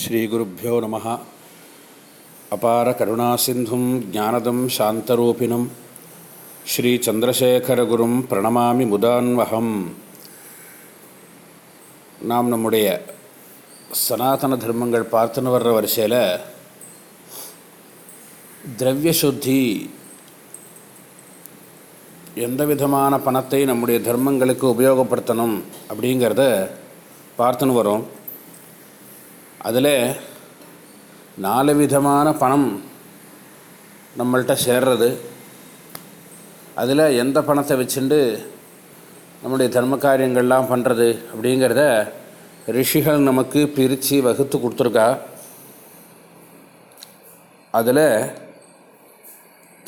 ஸ்ரீகுருப்போ நம. அபார கருணாசிந்தும் ஜானதம் சாந்தரூபிணம் ஸ்ரீச்சந்திரசேகரகுரும் பிரணமாமி முதான்வகம். நாம் நம்முடைய சனாதன தர்மங்கள் பார்த்துன்னு வர்ற வரிசையில் திரவிய சுத்தி எந்த விதமான பணத்தை நம்முடைய தர்மங்களுக்கு உபயோகப்படுத்தணும் அப்படிங்கிறத பார்த்துன்னு வரோம். அதில் நாலு விதமான பணம் நம்மள்கிட்ட சேர்றது. அதில் எந்த பணத்தை வச்சுண்டு நம்முடைய தர்ம காரியங்கள்லாம் பண்ணுறது அப்படிங்கிறத ரிஷிகள் நமக்கு பிரித்து வகுத்து கொடுத்துருக்கா. அதில்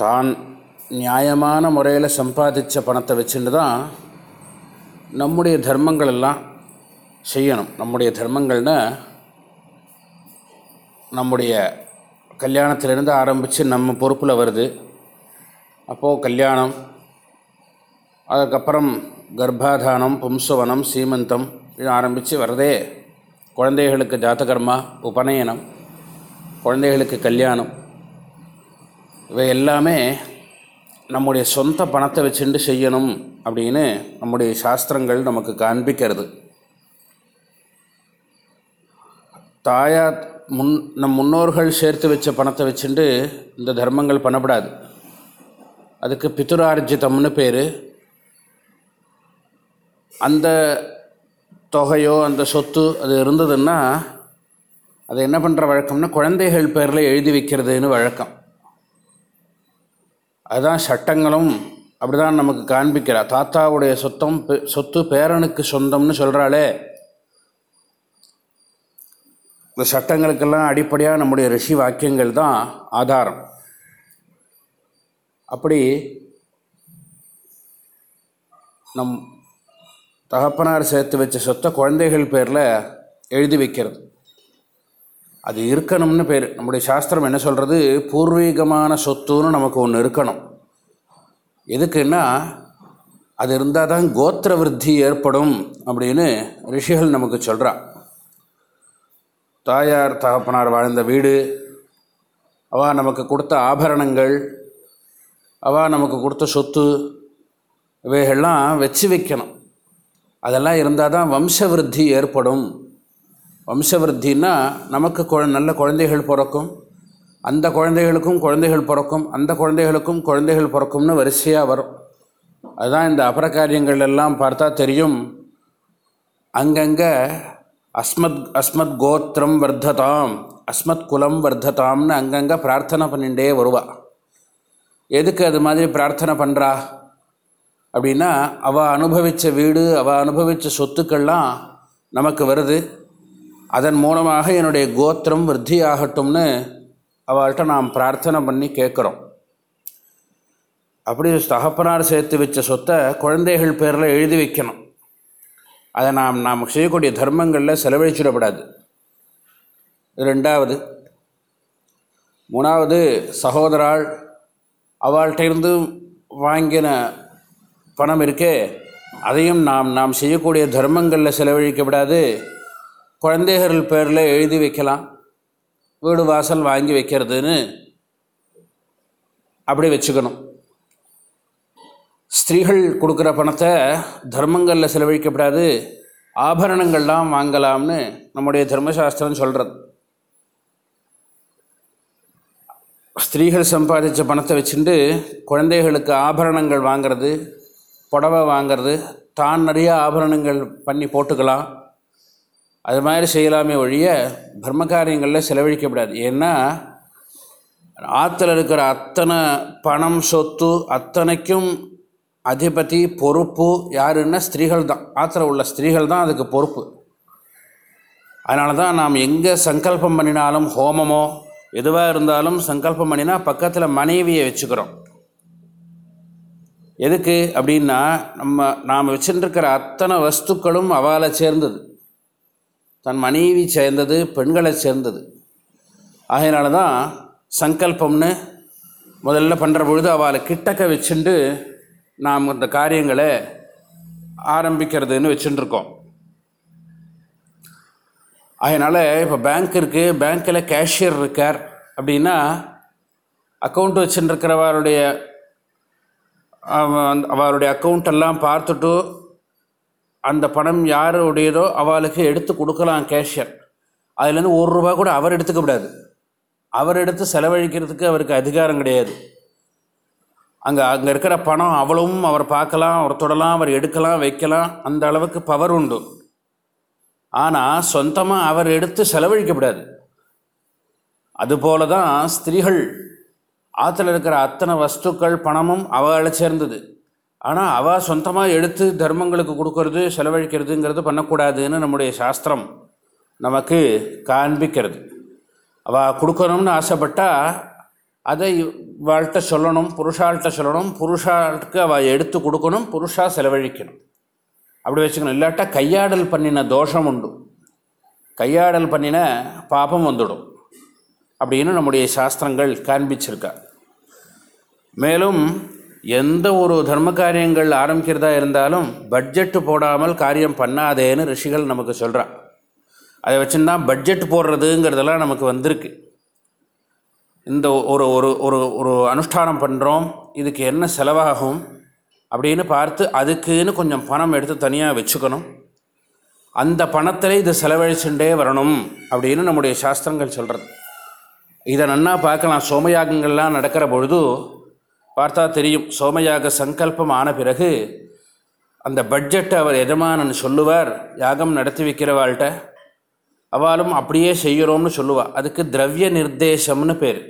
தான் நியாயமான முறையில் சம்பாதித்த பணத்தை வச்சுட்டு தான் நம்முடைய தர்மங்கள் எல்லாம் செய்யணும். நம்முடைய தர்மங்கள்னால் நம்முடைய கல்யாணத்திலேருந்து ஆரம்பித்து நம்ம பொறுப்பில் வருது. அப்போது கல்யாணம் அதுக்கப்புறம் கர்ப்பாதானம் பும்சவனம் சீமந்தம் இது ஆரம்பித்து வரதே குழந்தைகளுக்கு ஜாத்தகர்மா உபநயனம் குழந்தைகளுக்கு கல்யாணம். இவை எல்லாமே நம்முடைய சொந்த பணத்தை வச்சுட்டு செய்யணும் அப்படின்னு நம்முடைய சாஸ்திரங்கள் நமக்கு காண்பிக்கிறது. தாயார் முன் நம் முன்னோர்கள் சேர்த்து வச்ச பணத்தை வச்சுட்டு இந்த தர்மங்கள் பண்ணப்படாது. அதுக்கு பித்துரார்ஜிதம்னு பேர். அந்த தொகையோ அந்த சொத்து அது இருந்ததுன்னா அதை என்ன பண்ணுற வழக்கம்னா குழந்தைகள் பேரில் எழுதி வைக்கிறதுன்னு வழக்கம். அதுதான் சட்டங்களும் அப்படி தான் நமக்கு காண்பிக்கிறா. தாத்தாவுடைய சொத்தம் சொத்து பேரனுக்கு சொந்தம்னு சொல்கிறாளே இந்த சட்டங்களுக்கெல்லாம் அடிப்படையாக நம்முடைய ரிஷி வாக்கியங்கள் தான் ஆதாரம். அப்படி நம் தகப்பனார் சேர்த்து வச்ச சொத்தை குழந்தைகள் பேரில் எழுதி வைக்கிறது. அது இருக்கணும்னு பேர். நம்முடைய சாஸ்திரம் என்ன சொல்கிறது பூர்வீகமான சொத்துன்னு நமக்கு ஒன்று இருக்கணும். எதுக்குன்னா அது இருந்தால் தான் கோத்திர விருத்தி ஏற்படும் அப்படின்னு ரிஷிகள் நமக்கு சொல்கிறான் தாயார் தகப்பனார் வாழ்ந்த வீடு. அவள் நமக்கு கொடுத்த ஆபரணங்கள் அவள் நமக்கு கொடுத்த சொத்து இவைகள்லாம் வச்சு வைக்கணும். அதெல்லாம் இருந்தால் தான் வம்சவிருத்தி ஏற்படும். வம்சவிருத்தின்னா நமக்கு குழ நல்ல குழந்தைகள் பிறக்கும். அந்த குழந்தைகளுக்கும் குழந்தைகள் பிறக்கும். அந்த குழந்தைகளுக்கும் குழந்தைகள் பிறக்கும்னு வரிசையாக வரும். அதுதான் இந்த அபரகாரியங்கள் எல்லாம் பார்த்தா தெரியும். அங்கங்கே அஸ்மத் அஸ்மத் கோத்திரம் வர்த்ததாம் அஸ்மத் குலம் வர்த்ததாம்னு அங்கங்கே பிரார்த்தனை பண்ணிகிட்டே வருவா. எதுக்கு அது மாதிரி பிரார்த்தனை பண்ணுறா அப்படின்னா அவள் அனுபவித்த வீடு அவள் அனுபவித்த சொத்துக்கள்லாம் நமக்கு வருது. அதன் மூலமாக என்னுடைய கோத்திரம் விருத்தி ஆகட்டும்னு அவள்கிட்ட நாம் பிரார்த்தனை பண்ணி கேட்குறோம். அப்படி தகப்பனார் சேர்த்து வச்ச சொத்தை குழந்தைகள் பேரில் எழுதி வைக்கணும். அதை நாம் நாம் செய்யக்கூடிய தர்மங்களில் செலவழிச்சிடப்படாது. ரெண்டாவது. மூணாவது சகோதரால் அவள்கிட்டருந்து வாங்கின பணம் இருக்கே அதையும் நாம் நாம் செய்யக்கூடிய தர்மங்களில் செலவழிக்கப்படாது. குழந்தைகள் பேரில் எழுதி வைக்கலாம். வீடு வாசல் வாங்கி வைக்கிறதுன்னு அப்படி வச்சுக்கணும். ஸ்திரீகள் கொடுக்குற பணத்தை தர்மங்களில் செலவழிக்கப்படாது ஆபரணங்கள்லாம் வாங்கலாம்னு நம்முடைய தர்மசாஸ்திரம் சொல்கிறது ஸ்திரீகள் சம்பாதித்த பணத்தை வச்சுட்டு குழந்தைகளுக்கு ஆபரணங்கள் வாங்கிறது புடவை வாங்கிறது தான் நிறைய ஆபரணங்கள் பண்ணி போட்டுக்கலாம். அது மாதிரி செய்யலாமே ஒழிய பிரம்மகாரியங்களில் செலவழிக்கப்படாது. ஏன்னா ஆற்றுல இருக்கிற அத்தனை பணம் சொத்து அத்தனைக்கும் அதிபதி பொறுப்பு யாருன்னா ஸ்திரீகள் தான் ஆற்றுல உள்ள ஸ்திரீகள் தான் அதுக்கு பொறுப்பு. அதனால தான் நாம் எங்கே சங்கல்பம் பண்ணினாலும் ஹோமமோ எதுவாக இருந்தாலும் சங்கல்பம் பண்ணினா பக்கத்தில் மனைவியை வச்சுக்கிறோம். எதுக்கு அப்படின்னா நம்ம நாம் வச்சுருக்கிற அத்தனை வஸ்துக்களும் அவளை சேர்ந்தது. தன் மனைவி சேர்ந்தது பெண்களை சேர்ந்தது. ஆகையினால தான் சங்கல்பம்னு முதல்ல பண்ணுற பொழுது அவளை கிட்டக்க வச்சுட்டு நாம் இந்த காரியங்களை ஆரம்பிக்கிறதுன்னு வச்சுட்டுருக்கோம். அதனால் இப்போ பேங்க் இருக்குது பேங்க்கில் கேஷியர் இருக்கார் அப்படின்னா அக்கௌண்ட் வச்சுருக்கிறவருடைய அவருடைய அக்கௌண்ட்டெல்லாம் பார்த்துட்டு அந்த பணம் யாருடையதோ அவளுக்கு எடுத்து கொடுக்கலாம் கேஷியர் அதுலேருந்து ஒரு ரூபா கூட அவர் எடுத்துக்க கூடாது. அவர் எடுத்து செலவழிக்கிறதுக்கு அவருக்கு அதிகாரம் கிடையாது. அங்கே அங்கே இருக்கிற பணம் அவ்வளவும் அவர் பார்க்கலாம் அவர் தொடலாம் அவர் எடுக்கலாம் வைக்கலாம். அந்த அளவுக்கு பவர் உண்டு. ஆனால் சொந்தமாக அவர் எடுத்து செலவழிக்கப்படாது. அதுபோல தான் ஸ்திரீகள் ஆற்றுல இருக்கிற அத்தனை வஸ்துக்கள் பணமும் அவளை சேர்ந்தது. ஆனால் அவள் சொந்தமாக எடுத்து தர்மங்களுக்கு கொடுக்கறது செலவழிக்கிறதுங்கிறது பண்ணக்கூடாதுன்னு நம்முடைய சாஸ்திரம் நமக்கு காண்பிக்கிறது. அவள் கொடுக்கணும்னு ஆசைப்பட்டால் அதை வாழ்கிட்ட சொல்லணும் புருஷாள்கிட்ட சொல்லணும் புருஷாளுக்கு அவள் எடுத்து கொடுக்கணும் புருஷா செலவழிக்கணும். அப்படி வச்சுக்கணும். இல்லாட்டா கையாடல் பண்ணின தோஷம் உண்டு. கையாடல் பண்ணின பாபம் வந்துடும். அப்படின்னு நம்முடைய சாஸ்திரங்கள் காண்பிச்சிருக்கா. மேலும் எந்த ஒரு தர்ம காரியங்கள் ஆரம்பிக்கிறதா இருந்தாலும் பட்ஜெட்டு போடாமல் காரியம் பண்ணாதேன்னு ரிஷிகள் நமக்கு சொல்கிறான் அதை வச்சுருந்தான் பட்ஜெட் போடுறதுங்கிறதெல்லாம் நமக்கு வந்திருக்கு. இந்த ஒரு ஒரு ஒரு ஒரு அனுஷ்டானம் பண்ணுறோம் இதுக்கு என்ன செலவாகும் அப்படின்னு பார்த்து அதுக்குன்னு கொஞ்சம் பணம் எடுத்து தனியாக வச்சுக்கணும். அந்த பணத்தில் இது செலவழிச்சுட்டே வரணும் அப்படின்னு நம்முடைய சாஸ்திரங்கள் சொல்கிறது இதை நன்னா பார்க்கலாம். சோமயாகங்கள்லாம் நடக்கிற பொழுது பார்த்தா தெரியும். சோமயாக சங்கல்பம் ஆன பிறகு அந்த பட்ஜெட்டை அவர் எஜமானன் சொல்லுவார் யாகம் நடத்தி வைக்கிறவாள்கிட்ட அவளும் அப்படியே செய்கிறோம்னு சொல்லுவாள் அதுக்கு திரவிய நிர்தேசம்னு பேர்.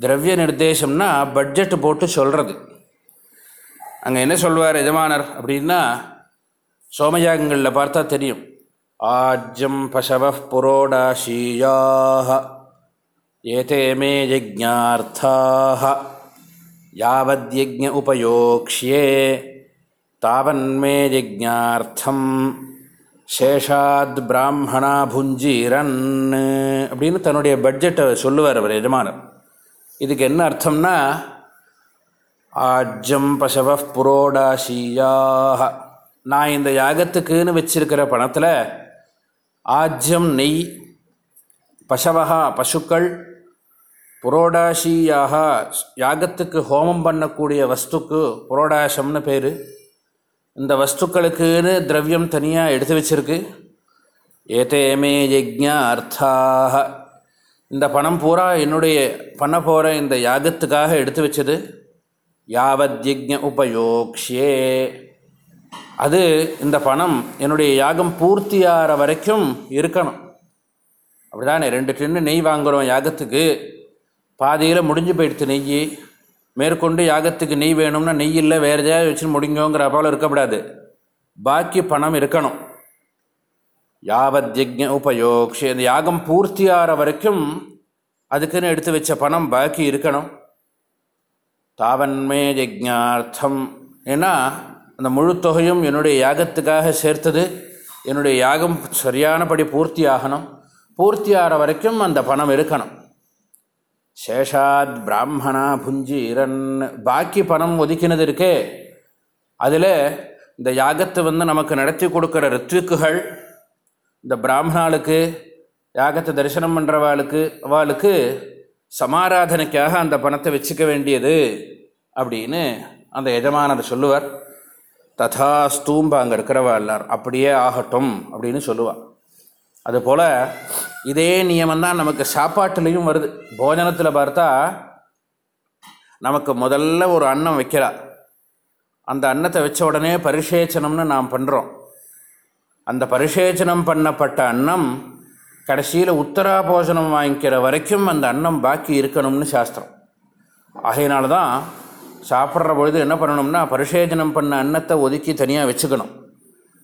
திரவிய நிர்தேசம்னா பட்ஜெட்டு போட்டு சொல்கிறது அங்கே என்ன சொல்வார் எஜமானர் அப்படின்னா சோமயாகங்களில் பார்த்தா தெரியும். ஆஜ்யம் பசவ புரோடாஷீயாக ஏதேமே மே யாவத் யாவத்யஜ்ஞ உபயோக்ஷியே தாவன்மே யஜ்ஞார்த்தம். சேஷாத் பிராமணா புஞ்சீரன் அப்படின்னு தன்னுடைய பட்ஜெட்டை சொல்லுவார் அவர் எஜமானர். இதுக்கு என்ன அர்த்தம்னா ஆஜ்யம் பசவ புரோடாசியாக நான் இந்த யாகத்துக்குன்னு வச்சிருக்கிற பணத்தில் ஆஜ்யம் நெய் பசவகா பசுக்கள் புரோடாசியாக யாகத்துக்கு ஹோமம் பண்ணக்கூடிய வஸ்துக்கு புரோடாசம்னு பேர். இந்த வஸ்துக்களுக்குன்னு திரவியம் தனியாக எடுத்து வச்சிருக்கு. ஏதேமே யஜ்ஞா அர்த்தாக இந்த பணம் பூரா என்னுடைய பண்ண போகிற இந்த யாகத்துக்காக எடுத்து வச்சது. யாவத் யஜ்ஞ உபயோக்ஷே அது இந்த பணம் என்னுடைய யாகம் பூர்த்தியாகிற வரைக்கும் இருக்கணும். அப்படிதானே ரெண்டு டின்னு நெய் வாங்குகிறோம் யாகத்துக்கு. பாதியில் முடிஞ்சு போயிடுத்து நெய் மேற்கொண்டு யாகத்துக்கு நெய் வேணும்னா நெய் இல்லை வேறு எதாவது வச்சு முடிங்கோங்கிற அபாலம் இருக்கக்கூடாது பாக்கி பணம் இருக்கணும். யாவத் யஜ்ய உபயோக்ஷி. அந்த யாகம் பூர்த்தியாகிற வரைக்கும் அதுக்குன்னு எடுத்து வச்ச பணம் பாக்கி இருக்கணும். தாவன்மே யஜ்ஞார்த்தம். ஏன்னா அந்த முழு தொகையும் என்னுடைய யாகத்துக்காக சேர்த்தது. என்னுடைய யாகம் சரியானபடி பூர்த்தி ஆகணும் பூர்த்தி ஆகிற வரைக்கும் அந்த பணம் இருக்கணும். சேஷாத் பிராமணா புஞ்சீரன். பாக்கி பணம் ஒதுக்கினது இருக்கே. அதில் இந்த யாகத்தை வந்து நமக்கு நடத்தி கொடுக்குற ரித்விக்குகள் இந்த பிராமணாளுக்கு யாகத்தை தரிசனம் பண்ணுறவாளுக்கு அவளுக்கு சமாராதனைக்காக அந்த பணத்தை வச்சுக்க வேண்டியது அப்படின்னு அந்த எஜமானர் சொல்லுவார். ததா ஸ்தூம்பா அங்கே இருக்கிறவா எல்லாரும். அப்படியே ஆகட்டும் அப்படின்னு சொல்லுவாள் அதுபோல் இதே நியமந்தான் நமக்கு சாப்பாட்டுலேயும் வருது. போஜனத்தில் பார்த்தா நமக்கு முதல்ல ஒரு அன்னம் வைக்கிறா அந்த அன்னத்தை வச்ச உடனே பரிசேச்சனம்னு நாம் பண்ணுறோம் அந்த பரிசேச்சனம் பண்ணப்பட்ட அன்னம் கடைசியில் உத்தரா போஜனம் வாங்கிக்கிற வரைக்கும் அந்த அன்னம் பாக்கி இருக்கணும்னு சாஸ்திரம். ஆகையினால தான் சாப்பிட்ற பொழுது என்ன பண்ணணும்னா பரிசேஜனம் பண்ண அன்னத்தை ஒதுக்கி தனியாக வச்சுக்கணும்.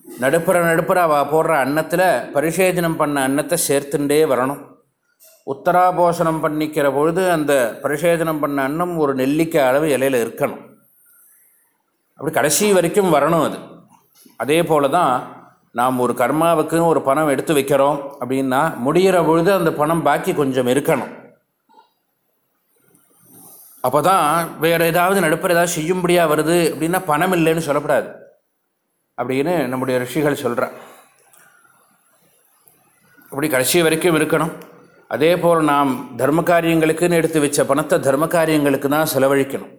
நடுப்புற நடுப்புற அவள் போடுற அன்னத்தில் பரிசேஜனம் பண்ண அன்னத்தை சேர்த்துண்டே வரணும். உத்தராபோஷணம் பண்ணிக்கிற பொழுது அந்த பரிசேஜனம் பண்ண அன்னம் ஒரு நெல்லிக்காய் அளவு இலையில் இருக்கணும். அப்படி கடைசி வரைக்கும் வரணும் அது. அதே போல் தான் நாம் ஒரு கர்மாவுக்குன்னு ஒரு பணம் எடுத்து வைக்கிறோம் அப்படின்னா முடிகிற பொழுது அந்த பணம் பாக்கி கொஞ்சம் இருக்கணும். அப்போ தான் வேறு ஏதாவது நடுப்புற ஏதாவது செய்யும்படியாக வருது அப்படின்னா பணம் இல்லைன்னு சொல்லப்படாது. அப்படின்னு நம்முடைய ரிஷிகள் சொல்கிறார் அப்படி கடைசி வரைக்கும் இருக்கணும். அதே போல் நாம் தர்ம காரியங்களுக்குன்னு எடுத்து வச்ச பணத்தை தர்ம காரியங்களுக்கு தான் செலவழிக்கணும்.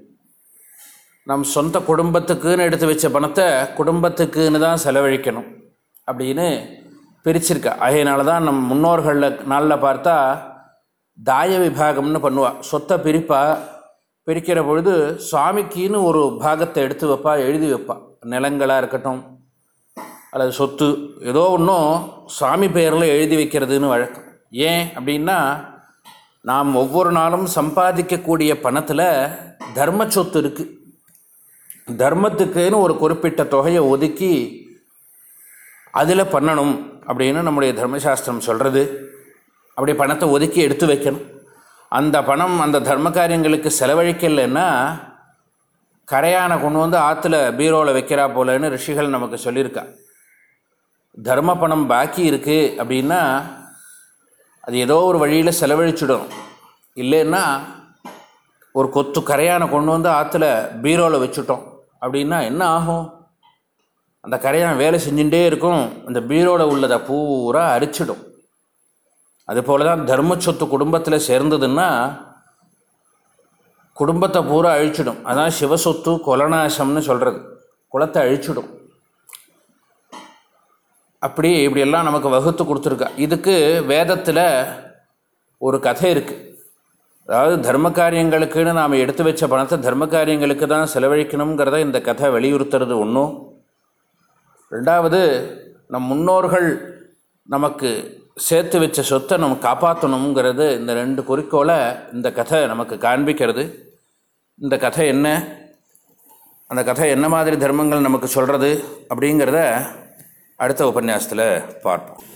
நம் சொந்த குடும்பத்துக்குன்னு எடுத்து வச்ச பணத்தை குடும்பத்துக்குன்னு தான் செலவழிக்கணும் அப்படின்னு பிரிச்சிருக்கா. அதனால தான் நம் முன்னோர்களில் நாளில் பார்த்தா தாய விபாகம்னு பண்ணுவாள் சொத்தை பிரிப்பா பிரிக்கிற பொழுது சுவாமிக்குன்னு ஒரு பாகத்தை எடுத்து வைப்பா எழுதி வைப்பா. நிலங்களாக இருக்கட்டும் அல்லது சொத்து ஏதோ ஒன்றும் சாமி பெயரில் எழுதி வைக்கிறதுன்னு வழக்கம். ஏன் அப்படின்னா நாம் ஒவ்வொரு நாளும் சம்பாதிக்கக்கூடிய பணத்தில் தர்ம சொத்து இருக்குது தர்மத்துக்குன்னு ஒரு குறிப்பிட்ட தொகையை ஒதுக்கி அதில் பண்ணணும் அப்படின்னு நம்முடைய தர்மசாஸ்திரம் சொல்கிறது அப்படி பணத்தை ஒதுக்கி எடுத்து வைக்கணும். அந்த பணம் அந்த தர்ம காரியங்களுக்கு செலவழிக்கலைன்னா கரையானை கொண்டு வந்து ஆற்றுல பீரோவில் வைக்கிறா போலன்னு ரிஷிகள் நமக்கு சொல்லியிருக்கா. தர்ம பணம் பாக்கி இருக்குது அப்படின்னா அது ஏதோ ஒரு வழியில் செலவழிச்சிடணும் இல்லைன்னா ஒரு கொத்து கரையானை கொண்டு வந்து ஆற்றுல பீரோவில் வச்சுட்டோம் அப்படின்னா என்ன ஆகும்? அந்த கரையான் வேலை செஞ்சுட்டே இருக்கும். அந்த பீரோவில் உள்ளதை பூரா அரிச்சிடும். அதுபோல தான் தர்ம சொத்து குடும்பத்தில் சேர்ந்ததுன்னா குடும்பத்தை பூரா அழிச்சிடும். அதான் சிவசொத்து கொலநாசம்னு சொல்கிறது குலத்தை அழிச்சிடும். அப்படி இப்படியெல்லாம் நமக்கு வகுத்து கொடுத்துருக்கா. இதுக்கு வேதத்தில் ஒரு கதை இருக்குது அதாவது தர்ம காரியங்களுக்குன்னு நாம் எடுத்து வச்ச பணத்தை தர்ம காரியங்களுக்கு தான் செலவழிக்கணுங்கிறத இந்த கதை வலியுறுத்துறது ஒன்றும் ரெண்டாவது நம் முன்னோர்கள் நமக்கு சேர்த்து வச்ச சொத்தை நம்ம காப்பாற்றணுங்கிறது இந்த ரெண்டு குறிக்கோளை இந்த கதை நமக்கு காண்பிக்கிறது. இந்த கதை என்ன? அந்த கதை என்ன மாதிரி தர்மங்கள் நமக்கு சொல்கிறது அப்படிங்கிறத அடுத்த உபன்யாசத்தில் பார்ப்போம்.